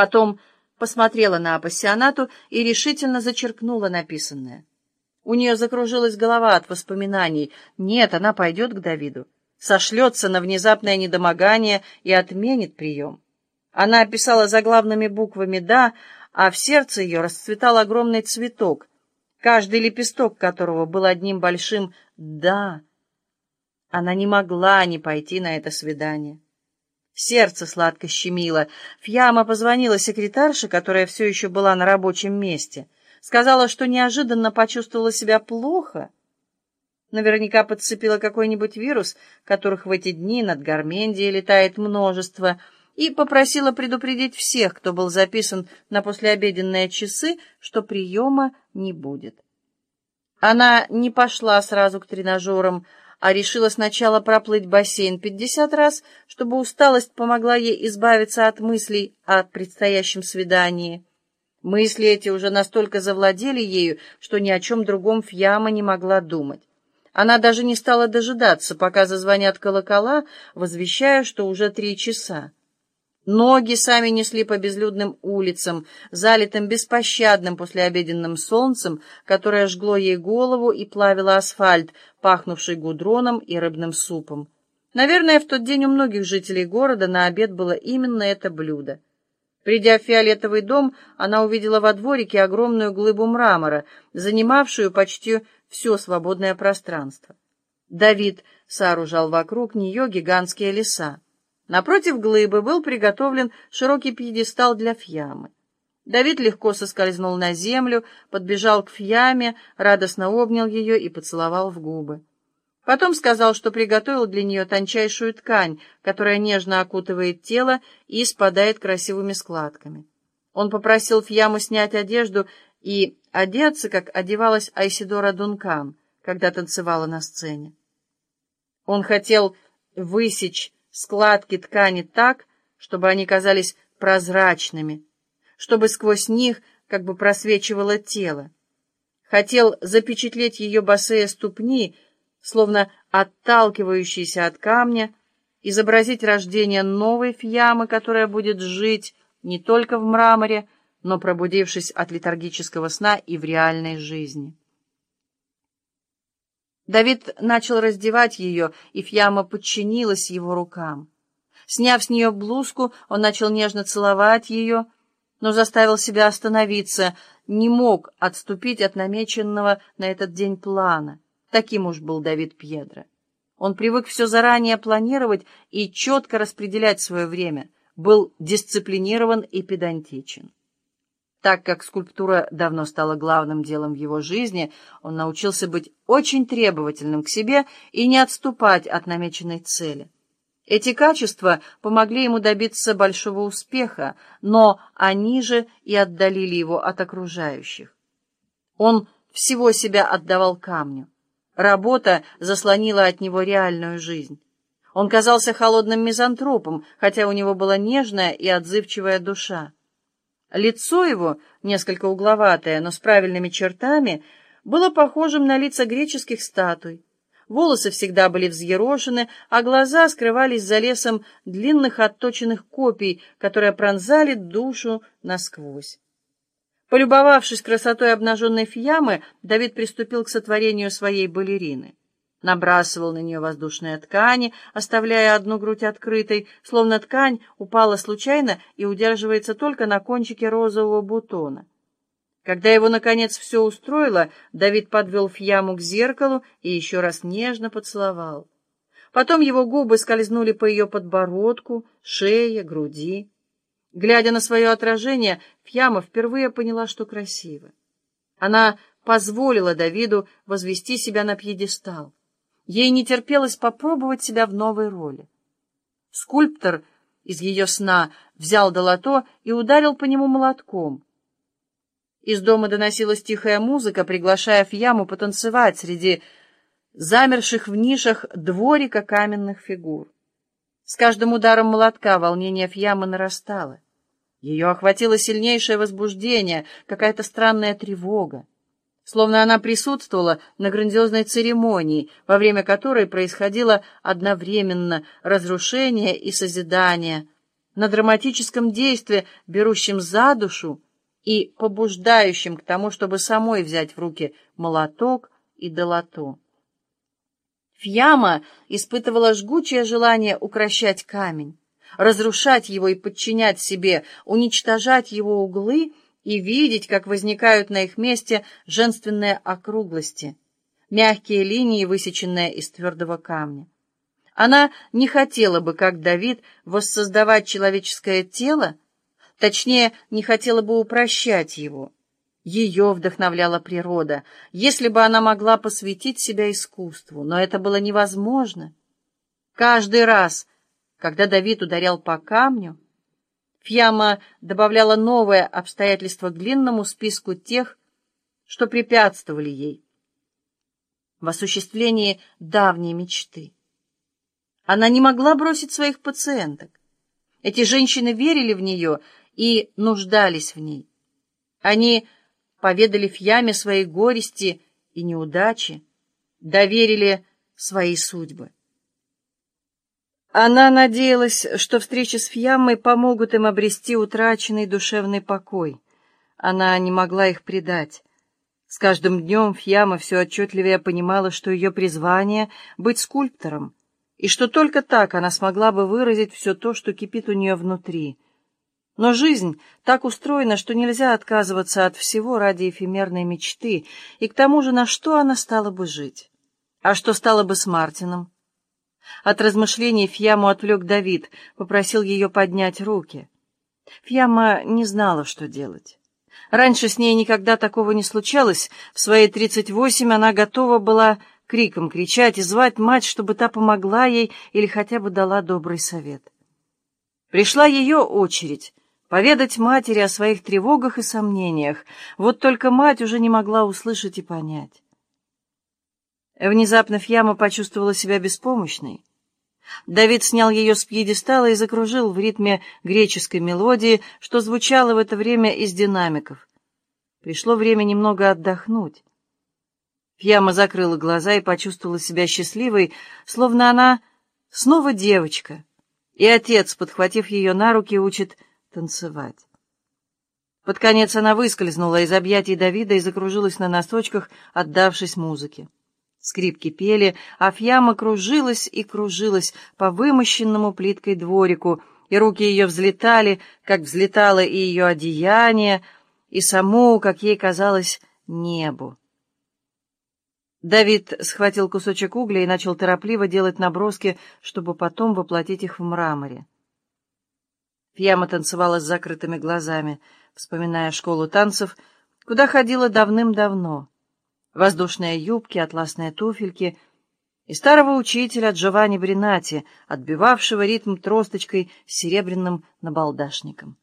Потом посмотрела на апассионату и решительно зачеркнула написанное. У нее закружилась голова от воспоминаний. Нет, она пойдет к Давиду, сошлется на внезапное недомогание и отменит прием. Она описала заглавными буквами «да», а в сердце ее расцветал огромный цветок, каждый лепесток которого был одним большим «да». Она не могла не пойти на это свидание. Сердце сладко щемило. Фьяма позвонила секретарше, которая все еще была на рабочем месте. Сказала, что неожиданно почувствовала себя плохо. Наверняка подцепила какой-нибудь вирус, которых в эти дни над Гармендией летает множество, и попросила предупредить всех, кто был записан на послеобеденные часы, что приема не будет. Она не пошла сразу к тренажерам, а решила сначала проплыть бассейн пятьдесят раз, чтобы усталость помогла ей избавиться от мыслей о предстоящем свидании. Мысли эти уже настолько завладели ею, что ни о чем другом Фьяма не могла думать. Она даже не стала дожидаться, пока зазвонят колокола, возвещая, что уже три часа. Ноги сами несли по безлюдным улицам, залитым беспощадным послеобеденным солнцем, которое жгло ей голову и плавило асфальт, пахнувший гудроном и рыбным супом. Наверное, в тот день у многих жителей города на обед было именно это блюдо. Придя в фиолетовый дом, она увидела во дворике огромную глыбу мрамора, занимавшую почти все свободное пространство. Давид сооружал вокруг нее гигантские леса. Напротив глыбы был приготовлен широкий пьедестал для фьямы. Давид легко соскользнул на землю, подбежал к фьяме, радостно обнял ее и поцеловал в губы. Потом сказал, что приготовил для нее тончайшую ткань, которая нежно окутывает тело и спадает красивыми складками. Он попросил Фьяму снять одежду и одеться, как одевалась Айсидора Дункан, когда танцевала на сцене. Он хотел высечь складки ткани так, чтобы они казались прозрачными, чтобы сквозь них как бы просвечивало тело. Хотел запечатлеть ее босые ступни, словно отталкивающиеся от камня, изобразить рождение новой фьямы, которая будет жить не только в мраморе, но пробудившись от летаргического сна и в реальной жизни. Давид начал раздевать ее, и Фьяма подчинилась его рукам. Сняв с нее блузку, он начал нежно целовать ее, но заставил себя остановиться, не мог отступить от намеченного на этот день плана. Таким уж был Давид Пьедро. Он привык все заранее планировать и четко распределять свое время, был дисциплинирован и педантичен. Так как скульптура давно стала главным делом в его жизни, он научился быть очень требовательным к себе и не отступать от намеченной цели. Эти качества помогли ему добиться большого успеха, но они же и отдалили его от окружающих. Он всего себя отдавал камню. Работа заслонила от него реальную жизнь. Он казался холодным мизантропом, хотя у него была нежная и отзывчивая душа. Лицо его, несколько угловатое, но с правильными чертами, было похожим на лица греческих статуй. Волосы всегда были взъерошены, а глаза скрывались за лесом длинных отточенных копий, которые пронзали душу насквозь. Полюбовавшись красотой обнаженной фьямы, Давид приступил к сотворению своей балерины набрасывал на нее воздушные ткани, оставляя одну грудь открытой, словно ткань упала случайно и удерживается только на кончике розового бутона. Когда его, наконец, все устроило, Давид подвел Фьяму к зеркалу и еще раз нежно поцеловал. Потом его губы скользнули по ее подбородку, шее, груди. Глядя на свое отражение, Фьяма впервые поняла, что красиво. Она позволила Давиду возвести себя на пьедестал. Ей не терпелось попробовать себя в новой роли. Скульптор из ее сна взял долото и ударил по нему молотком. Из дома доносилась тихая музыка, приглашая Фьяму потанцевать среди замерших в нишах дворика каменных фигур. С каждым ударом молотка волнение Фьямы нарастало. Ее охватило сильнейшее возбуждение, какая-то странная тревога словно она присутствовала на грандиозной церемонии, во время которой происходило одновременно разрушение и созидание, на драматическом действии, берущем за душу и побуждающем к тому, чтобы самой взять в руки молоток и долото. Фьяма испытывала жгучее желание укращать камень, разрушать его и подчинять себе, уничтожать его углы и видеть, как возникают на их месте женственные округлости, мягкие линии, высеченные из твердого камня. Она не хотела бы, как Давид, воссоздавать человеческое тело, точнее, не хотела бы упрощать его. Ее вдохновляла природа, если бы она могла посвятить себя искусству, но это было невозможно. Каждый раз, когда Давид ударял по камню, Фьяма добавляла новое обстоятельство к длинному списку тех, что препятствовали ей в осуществлении давней мечты. Она не могла бросить своих пациенток. Эти женщины верили в нее и нуждались в ней. Они поведали Фьяме свои горести и неудачи, доверили свои судьбы. Она надеялась, что встречи с Фьяммой помогут им обрести утраченный душевный покой. Она не могла их предать. С каждым днем Фьяма все отчетливее понимала, что ее призвание — быть скульптором, и что только так она смогла бы выразить все то, что кипит у нее внутри. Но жизнь так устроена, что нельзя отказываться от всего ради эфемерной мечты, и к тому же на что она стала бы жить? А что стало бы с Мартином? От размышлений Фьяму отвлек Давид, попросил ее поднять руки. Фьяма не знала, что делать. Раньше с ней никогда такого не случалось. В свои тридцать восемь она готова была криком кричать и звать мать, чтобы та помогла ей или хотя бы дала добрый совет. Пришла ее очередь поведать матери о своих тревогах и сомнениях. Вот только мать уже не могла услышать и понять. Внезапно Фьяма почувствовала себя беспомощной. Давид снял ее с пьедестала и закружил в ритме греческой мелодии, что звучало в это время из динамиков. Пришло время немного отдохнуть. Фьяма закрыла глаза и почувствовала себя счастливой, словно она снова девочка, и отец, подхватив ее на руки, учит танцевать. Под конец она выскользнула из объятий Давида и закружилась на носочках, отдавшись музыке. Скрипки пели, а Фьяма кружилась и кружилась по вымощенному плиткой дворику, и руки ее взлетали, как взлетало и ее одеяние, и саму, как ей казалось, небу. Давид схватил кусочек угля и начал торопливо делать наброски, чтобы потом воплотить их в мраморе. Фьяма танцевала с закрытыми глазами, вспоминая школу танцев, куда ходила давным-давно — воздушные юбки, атласные туфельки и старого учителя Джованни Бринати, отбивавшего ритм тросточкой с серебряным набалдашником.